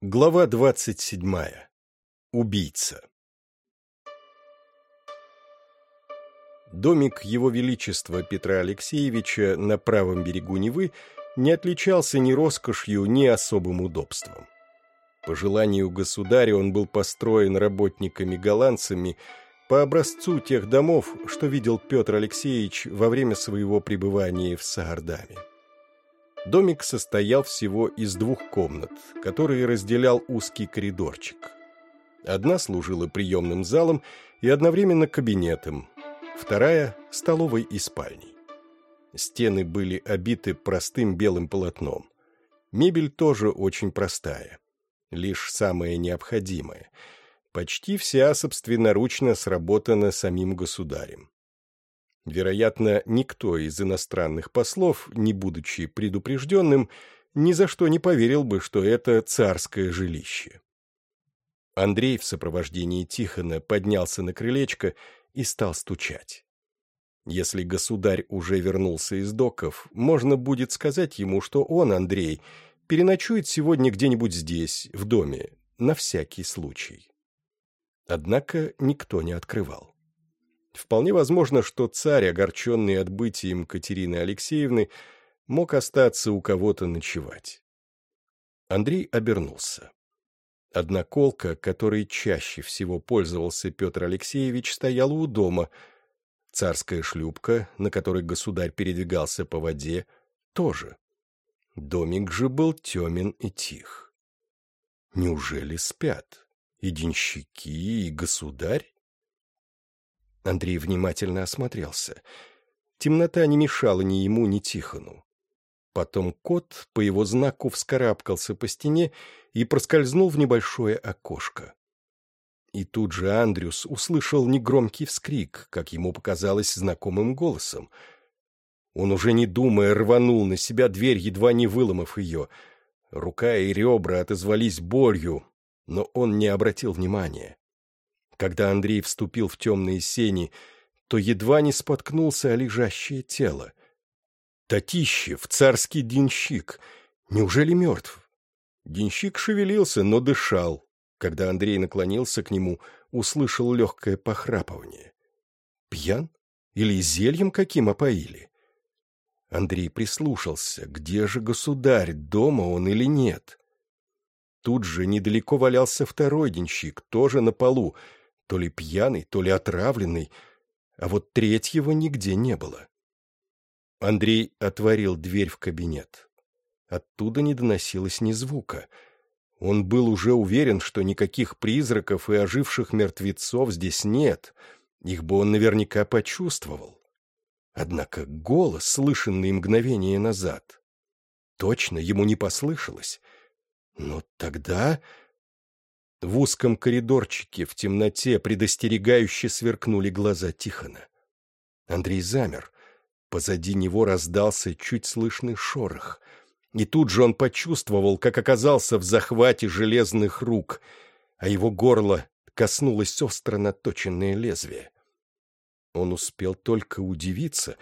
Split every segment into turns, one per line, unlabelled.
Глава двадцать седьмая. Убийца. Домик Его Величества Петра Алексеевича на правом берегу Невы не отличался ни роскошью, ни особым удобством. По желанию государя он был построен работниками-голландцами по образцу тех домов, что видел Петр Алексеевич во время своего пребывания в Саардаме. Домик состоял всего из двух комнат, которые разделял узкий коридорчик. Одна служила приемным залом и одновременно кабинетом, вторая — столовой и спальней. Стены были обиты простым белым полотном. Мебель тоже очень простая, лишь самое необходимое. Почти вся собственноручно сработана самим государем. Вероятно, никто из иностранных послов, не будучи предупрежденным, ни за что не поверил бы, что это царское жилище. Андрей в сопровождении Тихона поднялся на крылечко и стал стучать. Если государь уже вернулся из доков, можно будет сказать ему, что он, Андрей, переночует сегодня где-нибудь здесь, в доме, на всякий случай. Однако никто не открывал. Вполне возможно, что царь, огорченный отбытием Катерины Алексеевны, мог остаться у кого-то ночевать. Андрей обернулся. Одноколка, которой чаще всего пользовался Петр Алексеевич, стояла у дома. Царская шлюпка, на которой государь передвигался по воде, тоже. Домик же был темен и тих. Неужели спят? И денщики, и государь? Андрей внимательно осмотрелся. Темнота не мешала ни ему, ни Тихону. Потом кот по его знаку вскарабкался по стене и проскользнул в небольшое окошко. И тут же Андрюс услышал негромкий вскрик, как ему показалось знакомым голосом. Он уже не думая рванул на себя дверь, едва не выломав ее. Рука и ребра отозвались болью, но он не обратил внимания. Когда Андрей вступил в темные сени, то едва не споткнулся о лежащее тело. Татищев, царский денщик, неужели мертв? Денщик шевелился, но дышал. Когда Андрей наклонился к нему, услышал легкое похрапывание. Пьян? Или зельем каким опоили? Андрей прислушался, где же государь, дома он или нет? Тут же недалеко валялся второй денщик, тоже на полу, то ли пьяный, то ли отравленный, а вот третьего нигде не было. Андрей отворил дверь в кабинет. Оттуда не доносилось ни звука. Он был уже уверен, что никаких призраков и оживших мертвецов здесь нет. Их бы он наверняка почувствовал. Однако голос, слышанный мгновение назад, точно ему не послышалось. Но тогда в узком коридорчике в темноте предостерегающе сверкнули глаза Тихона. Андрей замер. Позади него раздался чуть слышный шорох. И тут же он почувствовал, как оказался в захвате железных рук, а его горло коснулось остро наточенное лезвие. Он успел только удивиться,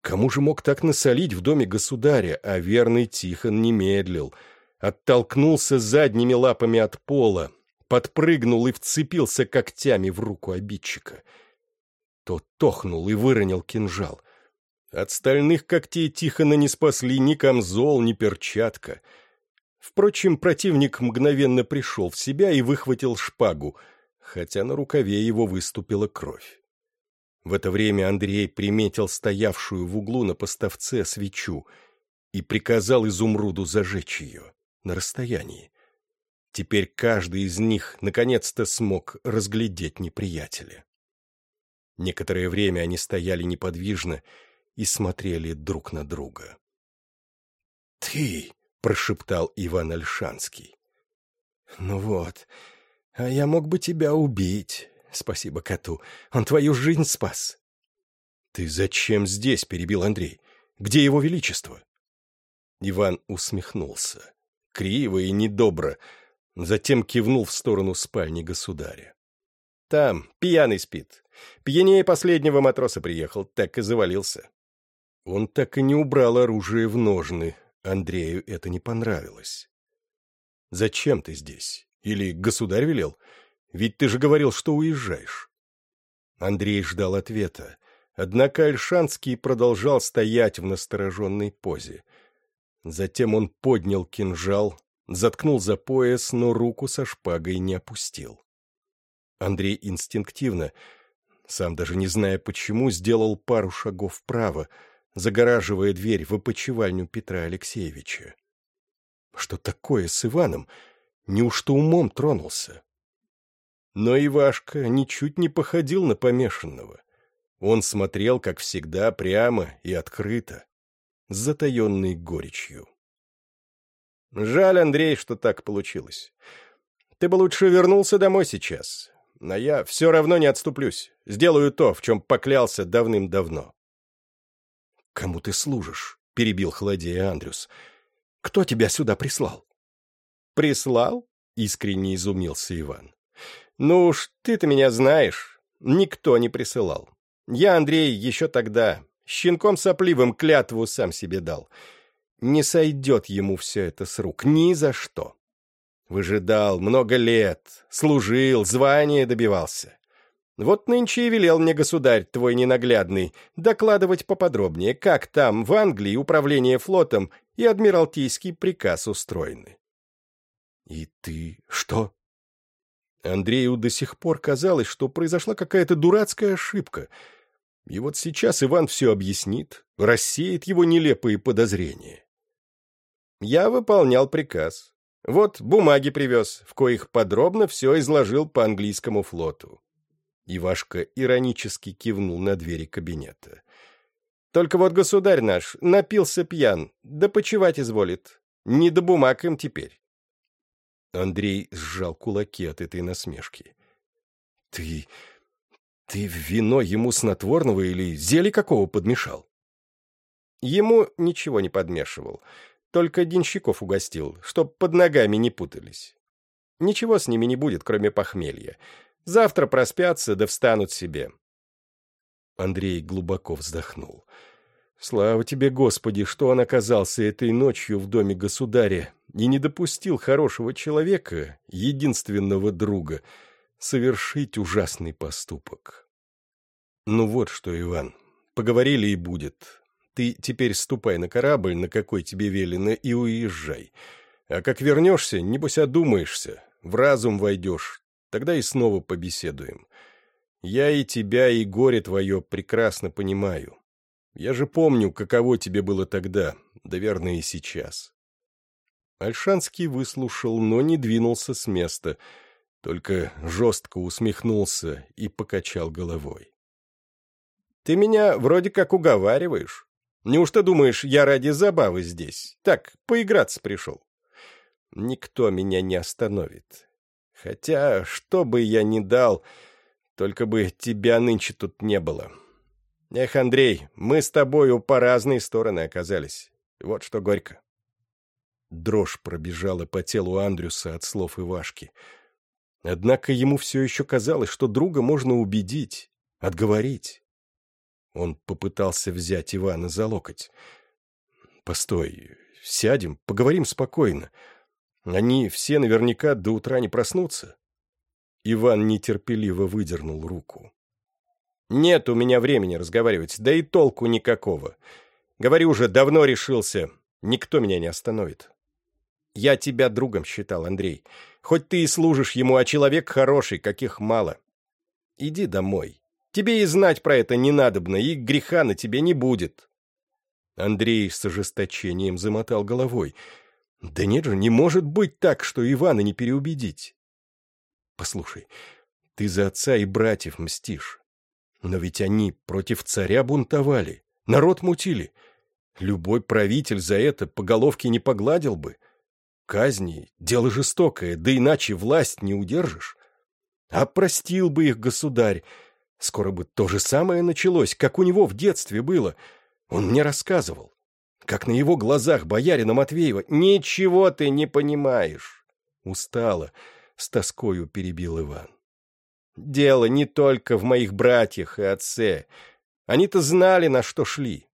кому же мог так насолить в доме государя, а верный Тихон не медлил — оттолкнулся задними лапами от пола, подпрыгнул и вцепился когтями в руку обидчика. Тот тохнул и выронил кинжал. От стальных когтей Тихона не спасли ни камзол, ни перчатка. Впрочем, противник мгновенно пришел в себя и выхватил шпагу, хотя на рукаве его выступила кровь. В это время Андрей приметил стоявшую в углу на поставце свечу и приказал изумруду зажечь ее на расстоянии. Теперь каждый из них наконец-то смог разглядеть неприятеля. Некоторое время они стояли неподвижно и смотрели друг на друга. «Ты!» — прошептал Иван Альшанский. «Ну вот, а я мог бы тебя убить. Спасибо коту, он твою жизнь спас». «Ты зачем здесь?» — перебил Андрей. «Где его величество?» Иван усмехнулся. Криво и недобро, Затем кивнул в сторону спальни государя. «Там, пьяный спит. Пьянее последнего матроса приехал, так и завалился». Он так и не убрал оружие в ножны. Андрею это не понравилось. Зачем ты здесь? Или государь велел? Ведь ты же говорил, что уезжаешь. Андрей ждал ответа, однако Альшанский продолжал стоять в настороженной позе. Затем он поднял кинжал, заткнул за пояс, но руку со шпагой не опустил. Андрей инстинктивно, сам даже не зная почему, сделал пару шагов вправо, загораживая дверь в опочивальню Петра Алексеевича. Что такое с Иваном? Неужто умом тронулся? Но Ивашка ничуть не походил на помешанного. Он смотрел, как всегда, прямо и открыто, с затаенной горечью. «Жаль, Андрей, что так получилось. Ты бы лучше вернулся домой сейчас, но я все равно не отступлюсь. Сделаю то, в чем поклялся давным-давно».
«Кому ты служишь?» — перебил холодея Андрюс. «Кто тебя сюда прислал?»
«Прислал?» — искренне изумился Иван. «Ну уж ты-то меня знаешь. Никто не присылал. Я, Андрей, еще тогда щенком сопливым клятву сам себе дал. Не сойдет ему все это с рук, ни за что. Выжидал много лет, служил, звание добивался. Вот нынче и велел мне государь твой ненаглядный докладывать поподробнее, как там, в Англии, управление флотом и адмиралтейский приказ устроены.
И ты что?
Андрею до сих пор казалось, что произошла какая-то дурацкая ошибка. И вот сейчас Иван все объяснит, рассеет его нелепые подозрения. Я выполнял приказ. Вот бумаги привез, в коих подробно все изложил по английскому флоту. Ивашка иронически кивнул на двери кабинета. Только вот государь наш напился пьян, да почевать изволит. Не до бумаг им теперь. Андрей сжал кулаки от этой насмешки. «Ты... ты вино ему снотворного или зелье какого подмешал?» Ему ничего не подмешивал, только денщиков угостил, чтоб под ногами не путались. Ничего с ними не будет, кроме похмелья. Завтра проспятся, да встанут себе. Андрей глубоко вздохнул. Слава тебе, Господи, что он оказался этой ночью в доме государя и не допустил хорошего человека, единственного друга, совершить ужасный поступок. Ну вот что, Иван, поговорили и будет. Ты теперь ступай на корабль, на какой тебе велено, и уезжай. А как вернешься, небось одумаешься, в разум войдешь, тогда и снова побеседуем. Я и тебя, и горе твое прекрасно понимаю. Я же помню, каково тебе было тогда, да верно и сейчас. Альшанский выслушал, но не двинулся с места, только жестко усмехнулся и покачал головой. «Ты меня вроде как уговариваешь. Неужто думаешь, я ради забавы здесь? Так, поиграться пришел. Никто меня не остановит. Хотя, что бы я ни дал, только бы тебя нынче тут не было. Эх, Андрей, мы с тобою по разные стороны оказались. Вот что горько. Дрожь пробежала по телу Андрюса от слов Ивашки. Однако ему все еще казалось, что друга можно убедить, отговорить. Он попытался взять Ивана за локоть. «Постой, сядем, поговорим спокойно. Они все наверняка до утра не проснутся». Иван нетерпеливо выдернул руку. Нет у меня времени разговаривать, да и толку никакого. Говорю уже, давно решился. Никто меня не остановит. Я тебя другом считал, Андрей. Хоть ты и служишь ему, а человек хороший, каких мало. Иди домой. Тебе и знать про это не надобно, и греха на тебе не будет. Андрей с ожесточением замотал головой. Да нет же, не может быть так, что Ивана не переубедить. Послушай, ты за отца и братьев мстишь. Но ведь они против царя бунтовали, народ мутили. Любой правитель за это по головке не погладил бы. Казни — дело жестокое, да иначе власть не удержишь. А простил бы их государь. Скоро бы то же самое началось, как у него в детстве было. Он мне рассказывал. Как на его глазах боярина Матвеева «Ничего ты не понимаешь!» Устало, с тоскою перебил Иван. Дело не только в моих братьях и отце. Они-то знали, на что шли.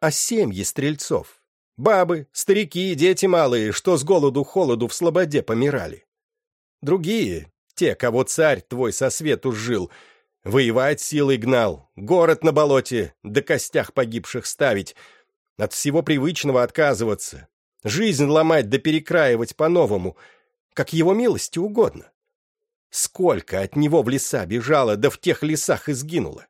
А семьи стрельцов? Бабы, старики, дети малые, что с голоду-холоду в слободе помирали. Другие, те, кого царь твой со свету жил, воевать силой гнал, город на болоте, до костях погибших ставить, от всего привычного отказываться, жизнь ломать да перекраивать по-новому, как его милости угодно. Сколько от него в леса бежало, да в тех лесах и сгинуло.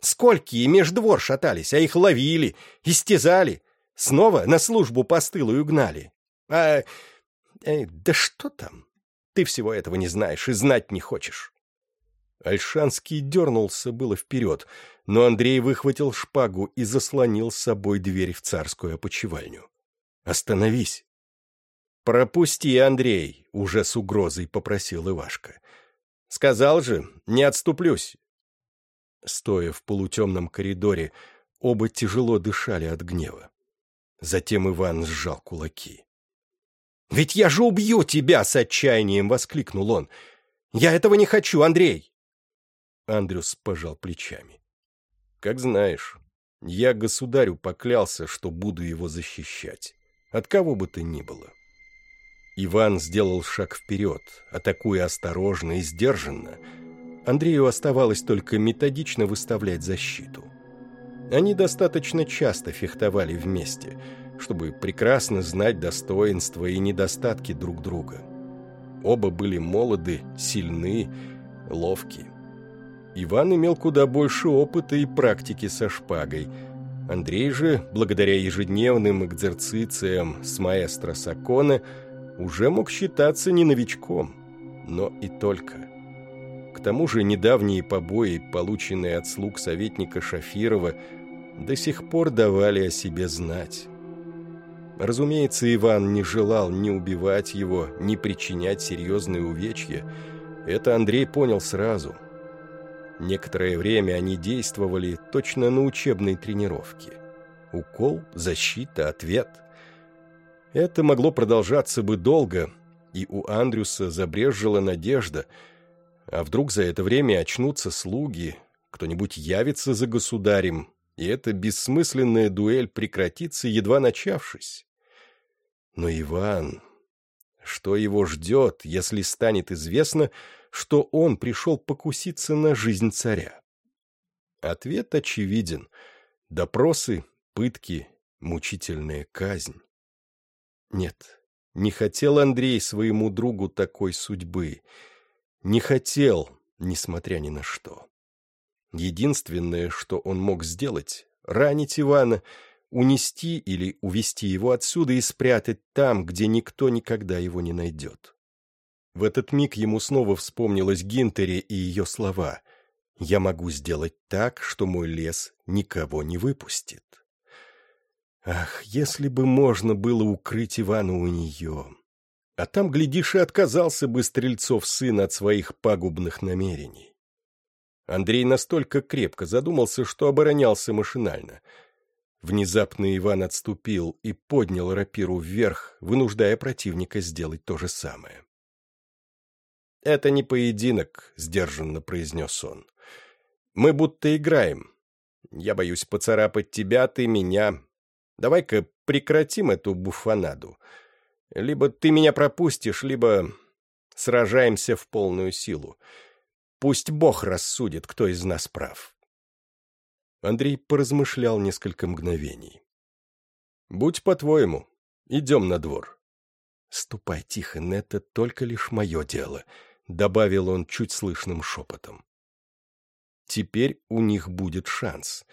Сколько и меж двор шатались, а их ловили, истязали, снова на службу постылую гнали. А... Э, да что там? Ты всего этого не знаешь и знать не хочешь. Альшанский дернулся было вперед, но Андрей выхватил шпагу и заслонил с собой дверь в царскую опочивальню. «Остановись!» «Пропусти, Андрей!» — уже с угрозой попросил Ивашка. «Сказал же, не отступлюсь!» Стоя в полутемном коридоре, оба тяжело дышали от гнева. Затем Иван сжал кулаки. «Ведь я же убью тебя!» — с отчаянием воскликнул он. «Я этого не хочу, Андрей!» Андрюс пожал плечами. «Как знаешь, я государю поклялся, что буду его защищать, от кого бы то ни было». Иван сделал шаг вперед, атакуя осторожно и сдержанно. Андрею оставалось только методично выставлять защиту. Они достаточно часто фехтовали вместе — чтобы прекрасно знать достоинства и недостатки друг друга. Оба были молоды, сильны, ловки. Иван имел куда больше опыта и практики со шпагой. Андрей же, благодаря ежедневным экзерцициям с маэстро Сакона, уже мог считаться не новичком, но и только. К тому же недавние побои, полученные от слуг советника Шафирова, до сих пор давали о себе знать. Разумеется, Иван не желал ни убивать его, ни причинять серьезные увечья. Это Андрей понял сразу. Некоторое время они действовали точно на учебной тренировке. Укол, защита, ответ. Это могло продолжаться бы долго, и у Андрюса забрежжила надежда. А вдруг за это время очнутся слуги, кто-нибудь явится за государем, и эта бессмысленная дуэль прекратится, едва начавшись. Но Иван... Что его ждет, если станет известно, что он пришел покуситься на жизнь царя? Ответ очевиден. Допросы, пытки, мучительная казнь. Нет, не хотел Андрей своему другу такой судьбы. Не хотел, несмотря ни на что. Единственное, что он мог сделать — ранить Ивана — унести или увести его отсюда и спрятать там, где никто никогда его не найдет. В этот миг ему снова вспомнилась Гинтери и ее слова «Я могу сделать так, что мой лес никого не выпустит». Ах, если бы можно было укрыть Ивана у нее! А там, глядишь, и отказался бы Стрельцов сын от своих пагубных намерений. Андрей настолько крепко задумался, что оборонялся машинально — Внезапно Иван отступил и поднял рапиру вверх, вынуждая противника сделать то же самое. «Это не поединок», — сдержанно произнес он. «Мы будто играем. Я боюсь поцарапать тебя, ты меня. Давай-ка прекратим эту буфанаду. Либо ты меня пропустишь, либо сражаемся в полную силу. Пусть Бог рассудит, кто из нас прав». Андрей поразмышлял несколько мгновений. «Будь по-твоему. Идем на двор». «Ступай, Тихон, это только лишь мое дело», — добавил он чуть слышным шепотом. «Теперь у них будет шанс.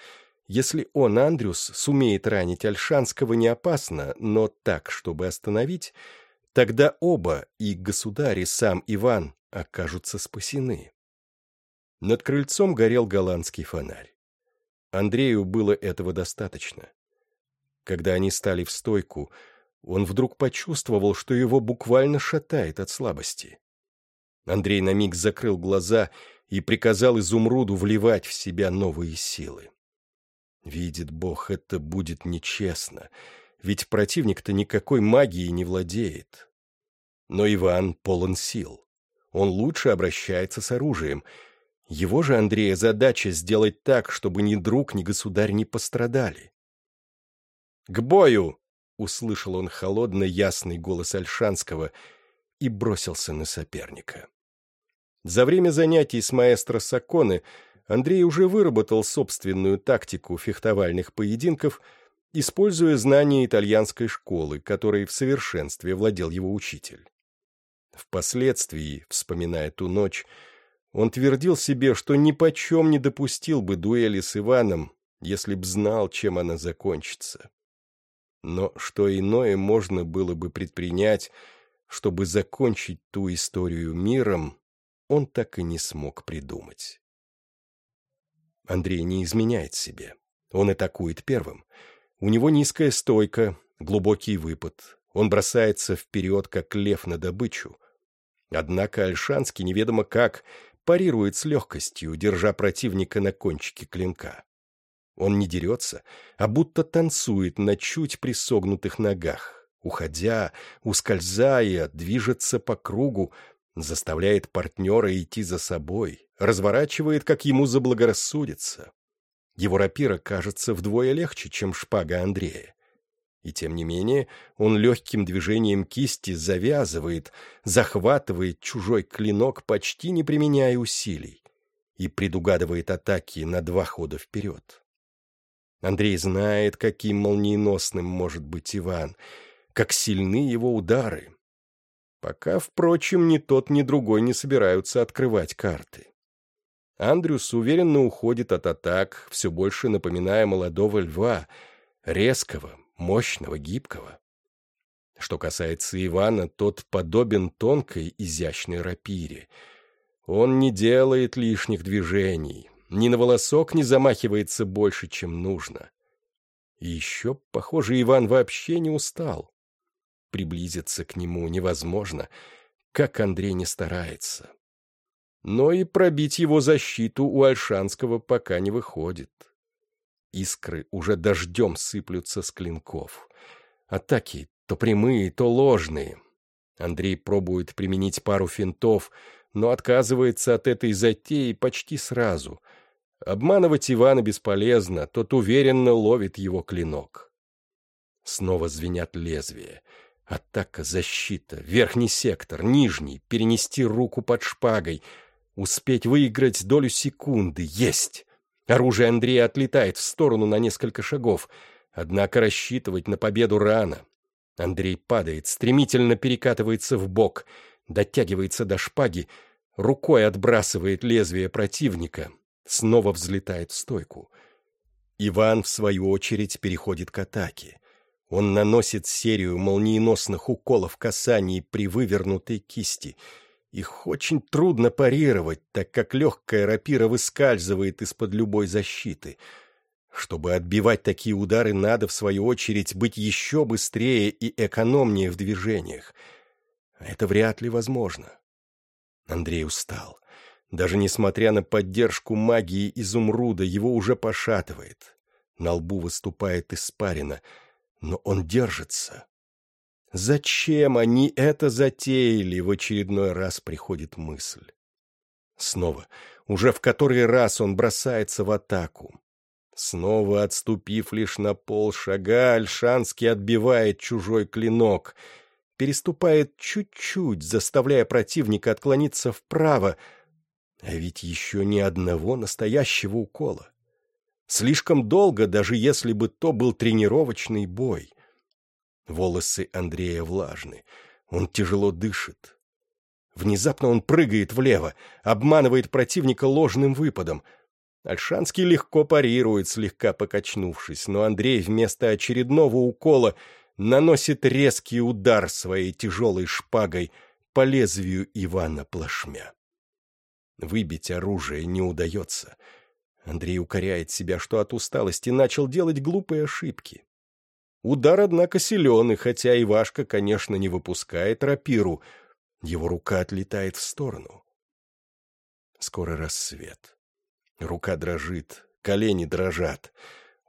Если он, Андрюс, сумеет ранить Альшанского не опасно, но так, чтобы остановить, тогда оба, и государь, и сам Иван, окажутся спасены». Над крыльцом горел голландский фонарь. Андрею было этого достаточно. Когда они стали в стойку, он вдруг почувствовал, что его буквально шатает от слабости. Андрей на миг закрыл глаза и приказал изумруду вливать в себя новые силы. Видит Бог, это будет нечестно, ведь противник-то никакой магией не владеет. Но Иван полон сил. Он лучше обращается с оружием — его же, Андрея, задача сделать так, чтобы ни друг, ни государь не пострадали. «К бою!» услышал он холодно ясный голос Альшанского и бросился на соперника. За время занятий с маэстро Саконы Андрей уже выработал собственную тактику фехтовальных поединков, используя знания итальянской школы, которой в совершенстве владел его учитель. Впоследствии, вспоминая ту ночь, он твердил себе, что ни почем не допустил бы дуэли с Иваном, если б знал, чем она закончится. Но что иное можно было бы предпринять, чтобы закончить ту историю миром, он так и не смог придумать. Андрей не изменяет себе. Он атакует первым. У него низкая стойка, глубокий выпад. Он бросается вперед, как лев на добычу. Однако Альшанский неведомо как парирует с легкостью, держа противника на кончике клинка. Он не дерется, а будто танцует на чуть присогнутых ногах, уходя, ускользая, движется по кругу, заставляет партнера идти за собой, разворачивает, как ему заблагорассудится. Его рапира кажется вдвое легче, чем шпага Андрея. И тем не менее он легким движением кисти завязывает, захватывает чужой клинок, почти не применяя усилий, и предугадывает атаки на два хода вперед. Андрей знает, каким молниеносным может быть Иван, как сильны его удары. Пока, впрочем, ни тот, ни другой не собираются открывать карты. Андрюс уверенно уходит от атак, все больше напоминая молодого льва, резкого, мощного, гибкого. Что касается Ивана, тот подобен тонкой, изящной рапире. Он не делает лишних движений, ни на волосок не замахивается больше, чем нужно. И еще, похоже, Иван вообще не устал. Приблизиться к нему невозможно, как Андрей не старается. Но и пробить его защиту у Альшанского пока не выходит. Искры уже дождем сыплются с клинков. Атаки то прямые, то ложные. Андрей пробует применить пару финтов, но отказывается от этой затеи почти сразу. Обманывать Ивана бесполезно, тот уверенно ловит его клинок. Снова звенят лезвия. Атака, защита, верхний сектор, нижний, перенести руку под шпагой, успеть выиграть долю секунды. Есть! Оружие Андрея отлетает в сторону на несколько шагов, однако рассчитывать на победу рано. Андрей падает, стремительно перекатывается в бок, дотягивается до шпаги, рукой отбрасывает лезвие противника, снова взлетает в стойку. Иван, в свою очередь, переходит к атаке. Он наносит серию молниеносных уколов касаний при вывернутой кисти. Их очень трудно парировать, так как легкая рапира выскальзывает из-под любой защиты. Чтобы отбивать такие удары, надо, в свою очередь, быть еще быстрее и экономнее в движениях. Это вряд ли возможно. Андрей устал. Даже несмотря на поддержку магии изумруда, его уже пошатывает. На лбу выступает испарина — но он держится. Зачем они это затеяли, в очередной раз приходит мысль. Снова, уже в который раз он бросается в атаку. Снова отступив лишь на полшага, Альшанский отбивает чужой клинок, переступает чуть-чуть, заставляя противника отклониться вправо, а ведь еще ни одного настоящего укола. Слишком долго, даже если бы то был тренировочный бой. Волосы Андрея влажны. Он тяжело дышит. Внезапно он прыгает влево, обманывает противника ложным выпадом. Альшанский легко парирует, слегка покачнувшись, но Андрей вместо очередного укола наносит резкий удар своей тяжелой шпагой по лезвию Ивана плашмя. Выбить оружие не удается — Андрей укоряет себя, что от усталости начал делать глупые ошибки. Удар, однако, силен, и хотя Ивашка, конечно, не выпускает рапиру, его рука отлетает в сторону. Скоро рассвет. Рука дрожит, колени дрожат.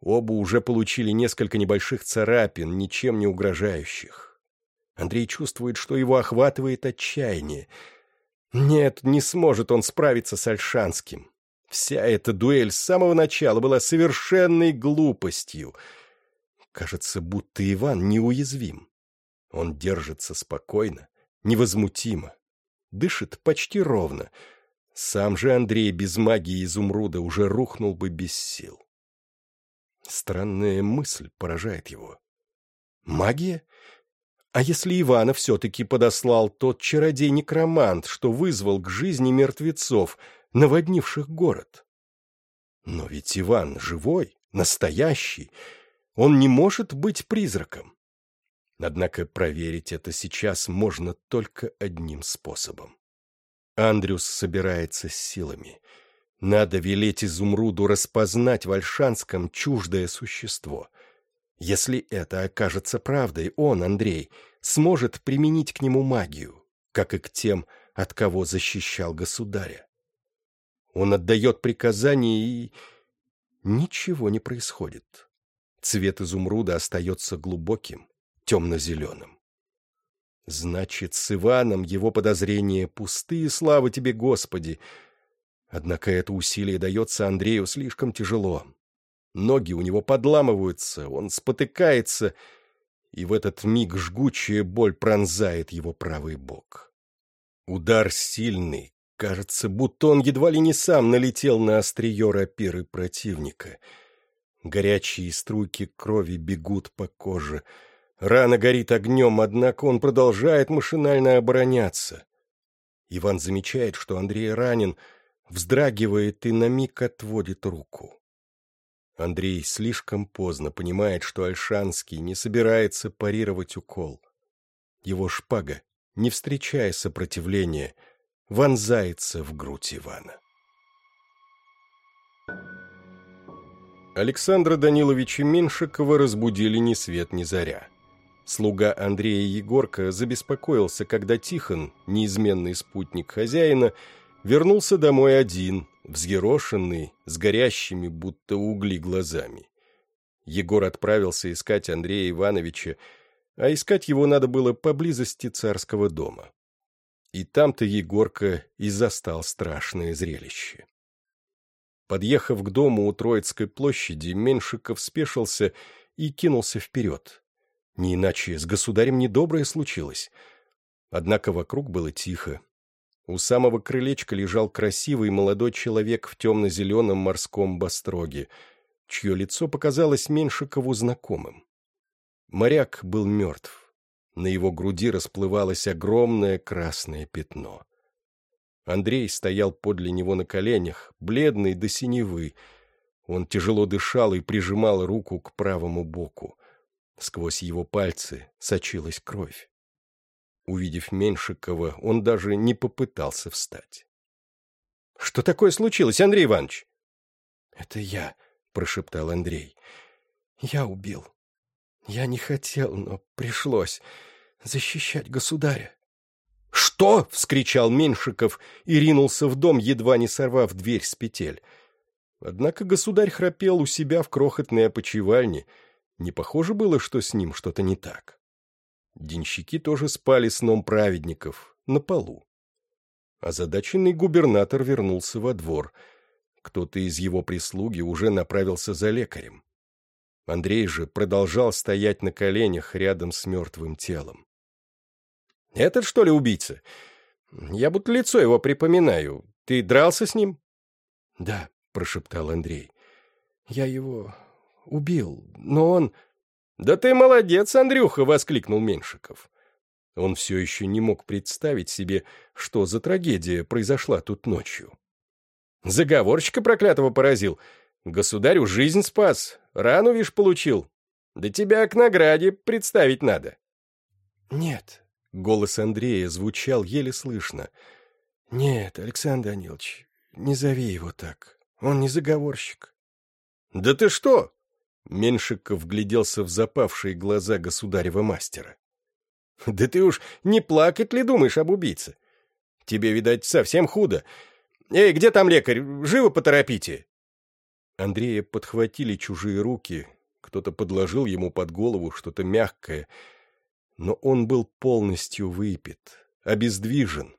Оба уже получили несколько небольших царапин, ничем не угрожающих. Андрей чувствует, что его охватывает отчаяние. Нет, не сможет он справиться с Альшанским. Вся эта дуэль с самого начала была совершенной глупостью. Кажется, будто Иван неуязвим. Он держится спокойно, невозмутимо, дышит почти ровно. Сам же Андрей без магии изумруда уже рухнул бы без сил. Странная мысль поражает его. Магия? А если Ивана все-таки подослал тот чародей-некромант, что вызвал к жизни мертвецов, наводнивших город? Но ведь Иван живой, настоящий. Он не может быть призраком. Однако проверить это сейчас можно только одним способом. Андрюс собирается с силами. Надо велеть изумруду распознать в Альшанском чуждое существо. Если это окажется правдой, он, Андрей, сможет применить к нему магию, как и к тем, от кого защищал государя. Он отдает приказание, и ничего не происходит. Цвет изумруда остается глубоким, темно-зеленым. Значит, с Иваном его подозрения пустые, слава тебе, Господи! Однако это усилие дается Андрею слишком тяжело. Ноги у него подламываются, он спотыкается, и в этот миг жгучая боль пронзает его правый бок. Удар сильный, кажется, будто он едва ли не сам налетел на острие рапиры противника. Горячие струйки крови бегут по коже — Рана горит огнем, однако он продолжает машинально обороняться. Иван замечает, что Андрей ранен, вздрагивает и на миг отводит руку. Андрей слишком поздно понимает, что Альшанский не собирается парировать укол. Его шпага, не встречая сопротивления, вонзается в грудь Ивана. Александра Даниловича Меньшикова разбудили ни свет ни заря. Слуга Андрея Егорка забеспокоился, когда Тихон, неизменный спутник хозяина, вернулся домой один, взъерошенный, с горящими, будто угли, глазами. Егор отправился искать Андрея Ивановича, а искать его надо было поблизости царского дома. И там-то Егорка и застал страшное зрелище. Подъехав к дому у Троицкой площади, Меншиков спешился и кинулся вперед. Не иначе с государем недоброе случилось. Однако вокруг было тихо. У самого крылечка лежал красивый молодой человек в темно-зеленом морском бастроге, чье лицо показалось Меньшикову знакомым. Моряк был мертв. На его груди расплывалось огромное красное пятно. Андрей стоял подле него на коленях, бледный до синевы. Он тяжело дышал и прижимал руку к правому боку. Сквозь его пальцы сочилась кровь. Увидев Меньшикова, он даже не попытался встать. — Что такое случилось, Андрей Иванович? — Это я, — прошептал Андрей. — Я убил. Я не хотел, но пришлось защищать государя. — Что? — вскричал Меньшиков и ринулся в дом, едва не сорвав дверь с петель. Однако государь храпел у себя в крохотной опочивальне — не похоже было, что с ним что-то не так. Денщики тоже спали сном праведников, на полу. Озадаченный губернатор вернулся во двор. Кто-то из его прислуги уже направился за лекарем. Андрей же продолжал стоять на коленях рядом с мертвым телом. «Этот, что ли, убийца? Я будто лицо его припоминаю. Ты дрался с ним?» «Да», — прошептал Андрей. «Я его убил, но он...» «Да ты молодец, Андрюха!» — воскликнул Меньшиков. Он все еще не мог представить себе, что за трагедия произошла тут ночью. Заговорщика проклятого поразил. Государю жизнь спас, рану, вишь, получил. Да тебя к награде представить надо. Нет, голос Андрея звучал еле слышно. Нет, Александр Данилович, не зови его так. Он не заговорщик. Да ты что? Меньшиков вгляделся в запавшие глаза государева мастера. «Да ты уж не плакать ли думаешь об убийце? Тебе, видать, совсем худо. Эй, где там лекарь? Живо поторопите!» Андрея подхватили чужие руки, кто-то подложил ему под голову что-то мягкое, но он был полностью выпит, обездвижен,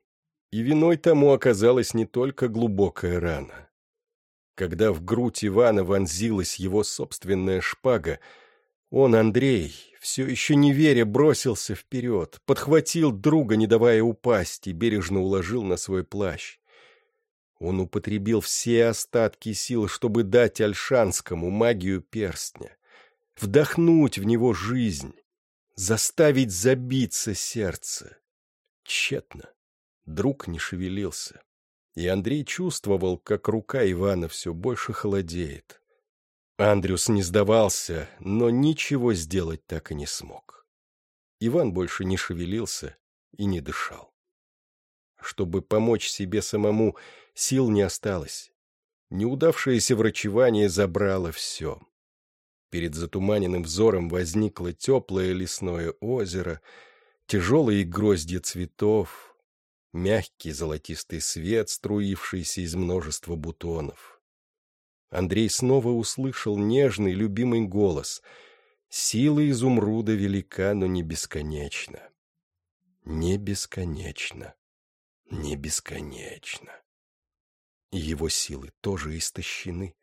и виной тому оказалась не только глубокая рана. Когда в грудь Ивана вонзилась его собственная шпага, Он, Андрей, все еще не веря, бросился вперед, подхватил друга, не давая упасть, и бережно уложил на свой плащ. Он употребил все остатки сил, чтобы дать Альшанскому магию перстня, вдохнуть в него жизнь, заставить забиться сердце. Тщетно. Друг не шевелился. И Андрей чувствовал, как рука Ивана все больше холодеет. Андрюс не сдавался, но ничего сделать так и не смог. Иван больше не шевелился и не дышал. Чтобы помочь себе самому, сил не осталось. Неудавшееся врачевание забрало все. Перед затуманенным взором возникло теплое лесное озеро, тяжелые гроздья цветов, мягкий золотистый свет, струившийся из множества бутонов. Андрей снова услышал нежный, любимый голос. Сила изумруда велика, но не бесконечна. Не бесконечно. Не бесконечно. Его силы тоже истощены.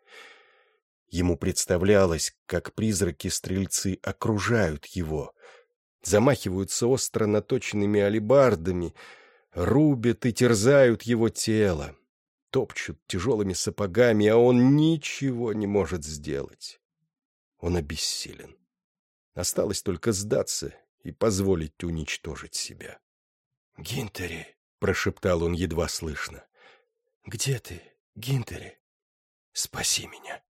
Ему представлялось, как призраки-стрельцы окружают его, замахиваются остро наточенными алебардами, рубят и терзают его тело, топчут тяжелыми сапогами, а он ничего не может сделать. Он обессилен. Осталось только сдаться и позволить уничтожить себя. — Гинтери, — прошептал он едва слышно, — где ты, Гинтери? Спаси меня.